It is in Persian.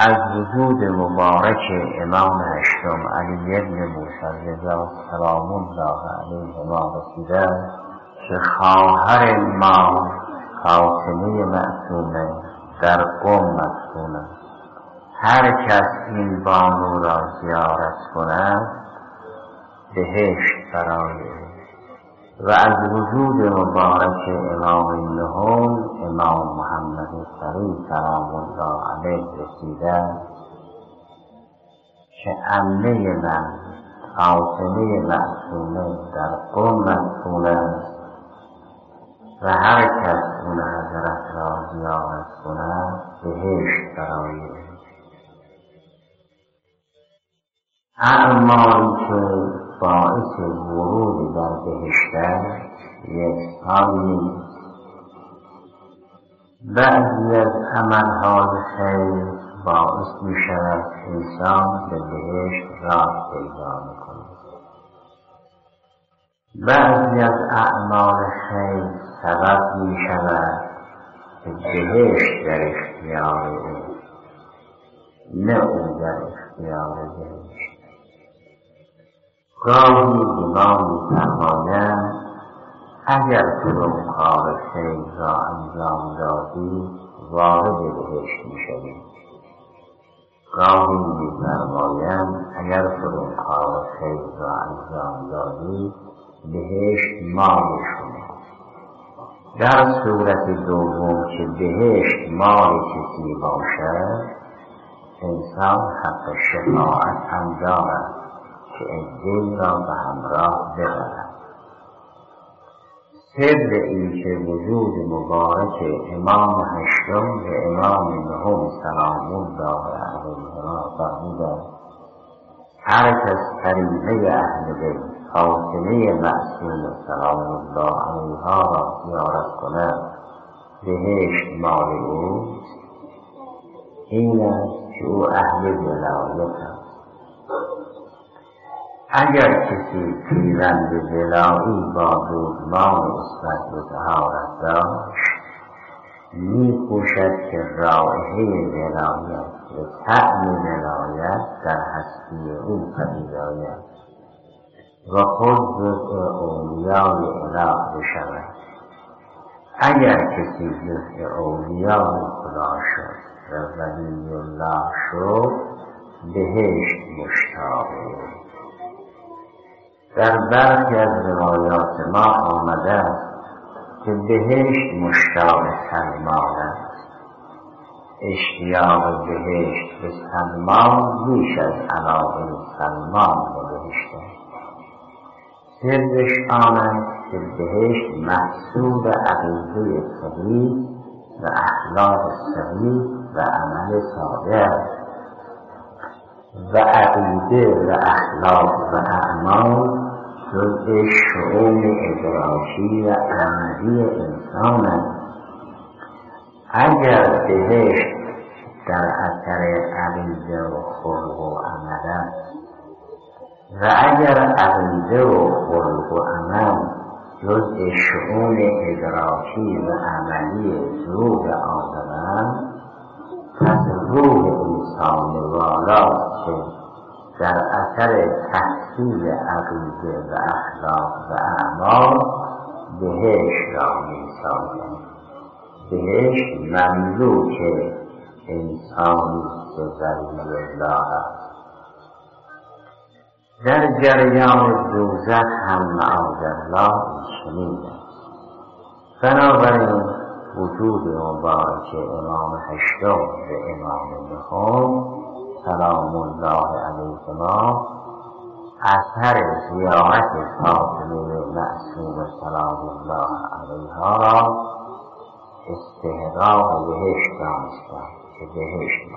از وجود مبارک امام هشتم علی ابن موسی رضا سلام الله علیه ما رسیده که خواهر ما فاطمه معصومه در قوم مدفونه هر کس این بانو را زیارت کند بهشت برای و از وجود مبارک امام نهم امام محمد سری سلام الله علیه رسیده که امه من فاطمه معصومه در قوم مدفون و هر کس اون حضرت را زیارت کند بهشت برای اعمالی که باعث ورود در بهشت یکسان نیست بعضی از عملهای خیر باعث می شود انسان به بهشت راه پیدا می‌کنه بعضی از اعمال خیر سبب می شود که بهشت در اختیار او نه او در اختیار بهشت. گاهی امام فرمایند اگر تو کار خیر را انجام دادی وارد بهشت می‌شوی گاهی میفرمایند اگر تو کار خیر را انجام دادی بهشت مال شما در صورت دوم که بهشت مال کسی باشد انسان حق شفاعت هم دارد که عده را به همراه ببرد سر این که وجود مبارک امام هشتم و امام نهم سلام الله علیهما فرمودند هر کس طریقه اهل بیت فاطمه معصوم سلام الله علیها را زیارت کند بهشت مال اوست این است که او اهل ولایت است. اگر کسی پیوند ولایی با دزمان اسمت و تهارت داشت می کوشد که رائحه ولایت و طعم ولایت در هستی او پدید آید و خود جزء اولیای اله بشود. اگر کسی جزء اولیای خدا شد و ولی الله شد بهشت مشتاق در برخی از روایات ما آمده است که بهشت مشتاق سلمان است. اشتیاق بهشت به سلمان بیش از علاقه سلمان به بهشت سرش آن است که بهشت محصول عقیده صحیح و اخلاق صحیح و عمل صادق و عقیده و اخلاق و اعمال جزء شعور ادراکی و عملی انسان اگر بهشت در اثر عقیده و خلق و عمل و اگر عقیده و خلق و عمل جزء شعور ادراکی و عملی روح آدم پس روح انسان والا که در اثر تحصیل عقیده و اخلاق و اعمال بهشت را می‌سازد. بهشت مملوک انسانی که ولی الله است. در جریان دوزخ هم معاذالله چنین است. بنابراین وجود مبارک امام هشتم و امام نهم سلام الله علیهما اثر زیارت فاطمه معصوم سلام الله علیها را استهراق بهشت دانستند که بهشت